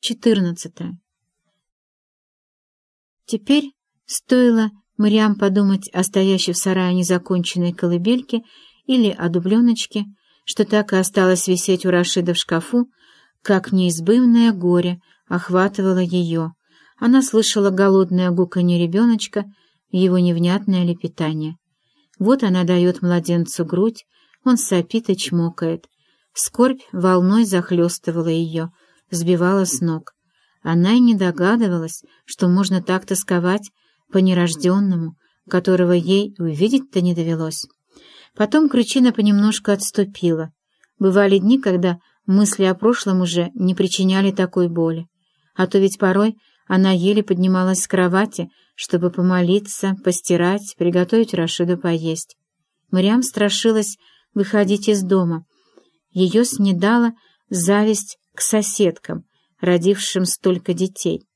14. Теперь стоило Мариам подумать о стоящей в сарае незаконченной колыбельке или о дубленочке, что так и осталось висеть у Рашида в шкафу, как неизбывное горе охватывало ее. Она слышала голодное гуканье ребеночка, его невнятное лепетание. Вот она дает младенцу грудь, он сопит и чмокает. Скорбь волной захлестывала ее — сбивала с ног. Она и не догадывалась, что можно так тосковать по нерожденному, которого ей увидеть-то не довелось. Потом кручина понемножку отступила. Бывали дни, когда мысли о прошлом уже не причиняли такой боли. А то ведь порой она еле поднималась с кровати, чтобы помолиться, постирать, приготовить Рашиду поесть. Мариам страшилась выходить из дома. Ее снедала зависть к соседкам, родившим столько детей.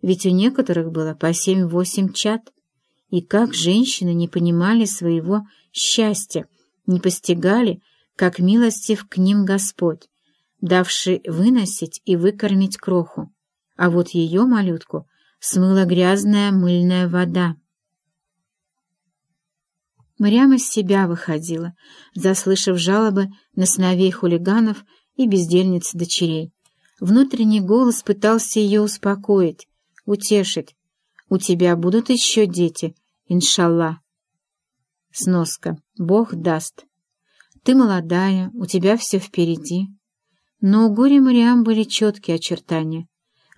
Ведь у некоторых было по семь-восемь чад. И как женщины не понимали своего счастья, не постигали, как милостив к ним Господь, давший выносить и выкормить кроху. А вот ее малютку смыла грязная мыльная вода. Мариам из себя выходила, заслышав жалобы на сыновей хулиганов и бездельниц дочерей. Внутренний голос пытался ее успокоить, утешить. «У тебя будут еще дети, иншалла». Сноска. Бог даст. Ты молодая, у тебя все впереди. Но у горе Мариам были четкие очертания.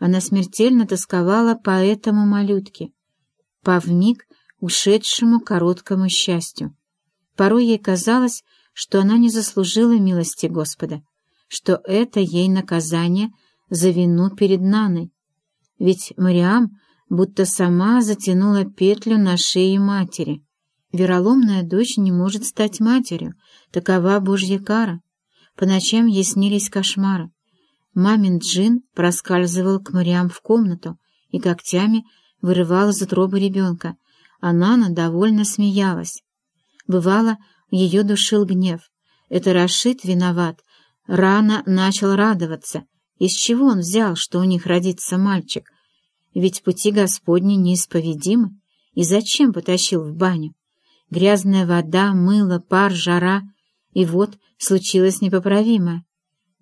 Она смертельно тосковала по этому малютке, по вмиг ушедшему короткому счастью. Порой ей казалось, что она не заслужила милости Господа что это ей наказание за вину перед Наной. Ведь Мариам будто сама затянула петлю на шее матери. Вероломная дочь не может стать матерью, такова Божья кара. По ночам ей снились кошмары. Мамин джин проскальзывал к Мариам в комнату и когтями вырывал из утробы ребенка, а Нана довольно смеялась. Бывало, ее душил гнев. Это Рашид виноват, Рано начал радоваться. Из чего он взял, что у них родится мальчик? Ведь пути Господни неисповедимы. И зачем потащил в баню? Грязная вода, мыло, пар, жара. И вот случилось непоправимое.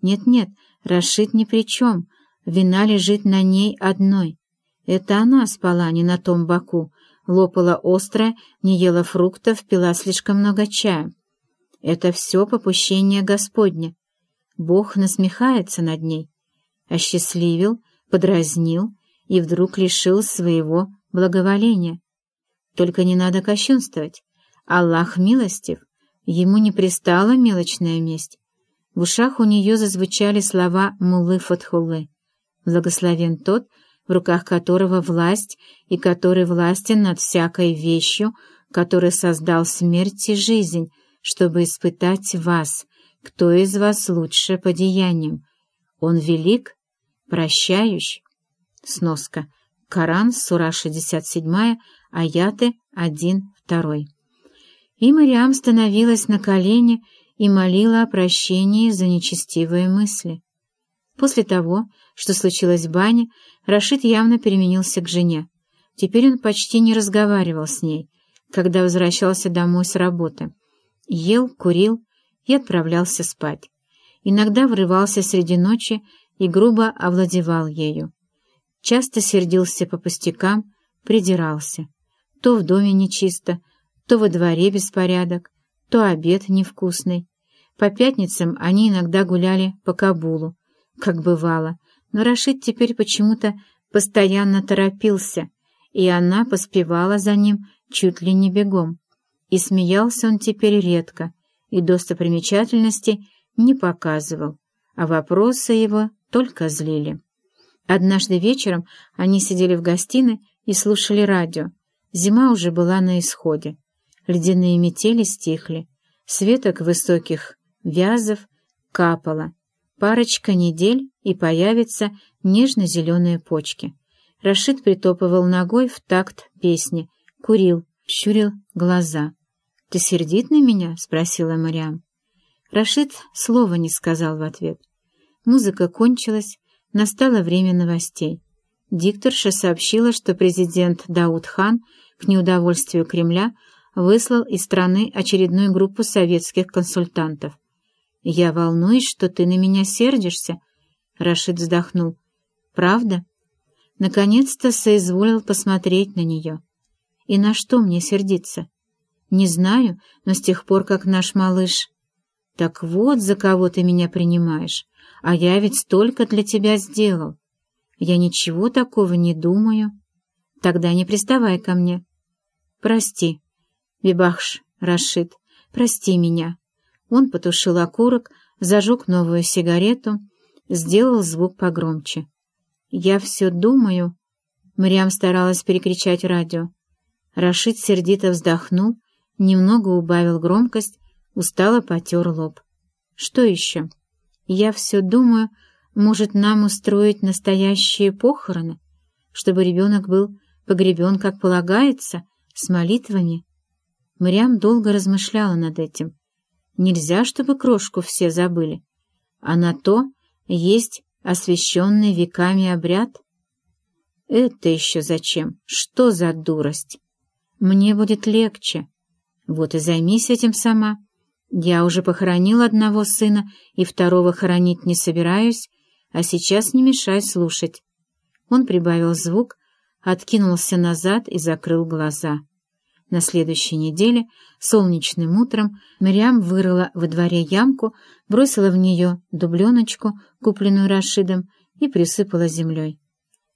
Нет-нет, Рашид ни при чем. Вина лежит на ней одной. Это она спала не на том боку, лопала острое, не ела фруктов, пила слишком много чая. Это все попущение Господне. Бог насмехается над ней, осчастливил, подразнил и вдруг лишил своего благоволения. Только не надо кощунствовать. Аллах милостив, ему не пристала мелочная месть. В ушах у нее зазвучали слова Муллы Фатхуллы. Благословен тот, в руках которого власть и который властен над всякой вещью, который создал смерть и жизнь, чтобы испытать вас, кто из вас лучше по деяниям? Он велик, прощающий. Сноска. Коран, сура 67, аяты 1-2. И Мариам становилась на колени и молила о прощении за нечестивые мысли. После того, что случилось в бане, Рашид явно переменился к жене. Теперь он почти не разговаривал с ней, когда возвращался домой с работы. Ел, курил, и отправлялся спать. Иногда врывался среди ночи и грубо овладевал ею. Часто сердился по пустякам, придирался. То в доме нечисто, то во дворе беспорядок, то обед невкусный. По пятницам они иногда гуляли по Кабулу, как бывало, но Рашид теперь почему-то постоянно торопился, и она поспевала за ним чуть ли не бегом. И смеялся он теперь редко, и достопримечательности не показывал, а вопросы его только злили. Однажды вечером они сидели в гостиной и слушали радио. Зима уже была на исходе. Ледяные метели стихли. Светок высоких вязов капало. Парочка недель, и появятся нежно-зеленые почки. Рашид притопывал ногой в такт песни, курил, щурил глаза. «Ты сердит на меня?» — спросила Мариам. Рашид слова не сказал в ответ. Музыка кончилась, Настало время новостей. Дикторша сообщила, что президент Дауд хан к неудовольствию Кремля выслал из страны очередную группу советских консультантов. «Я волнуюсь, что ты на меня сердишься», — Рашид вздохнул. «Правда?» Наконец-то соизволил посмотреть на нее. «И на что мне сердиться?» «Не знаю, но с тех пор, как наш малыш...» «Так вот, за кого ты меня принимаешь, а я ведь столько для тебя сделал. Я ничего такого не думаю. Тогда не приставай ко мне. Прости, Бибахш, Рашид, прости меня». Он потушил окурок, зажег новую сигарету, сделал звук погромче. «Я все думаю...» Мариам старалась перекричать радио. Рашид сердито вздохнул, немного убавил громкость, устало потер лоб. «Что еще?» «Я все думаю, может, нам устроить настоящие похороны, чтобы ребенок был погребен, как полагается, с молитвами?» Мариам долго размышляла над этим. Нельзя, чтобы крошку все забыли. А на то есть освященный веками обряд. Это еще зачем? Что за дурость? Мне будет легче. Вот и займись этим сама. Я уже похоронил одного сына и второго хоронить не собираюсь, а сейчас не мешай слушать. Он прибавил звук, откинулся назад и закрыл глаза. На следующей неделе, солнечным утром, Мариам вырыла во дворе ямку, бросила в нее дубленочку, купленную Рашидом, и присыпала землей.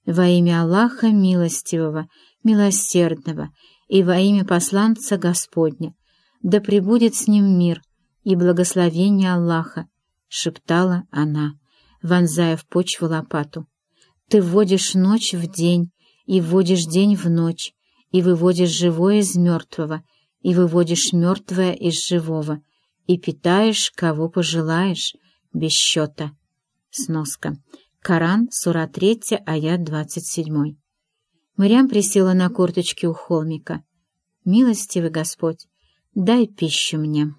Во имя Аллаха Милостивого, Милосердного и во имя посланца Господня, да пребудет с ним мир и благословение Аллаха, — шептала она, вонзая в почву лопату. Ты вводишь ночь в день и вводишь день в ночь, и выводишь живое из мертвого, и выводишь мертвое из живого, и питаешь, кого пожелаешь, без счета. Сноска. Коран, сура 3, аят 27. Мырям присела на корточки у холмика. «Милостивый Господь, дай пищу мне».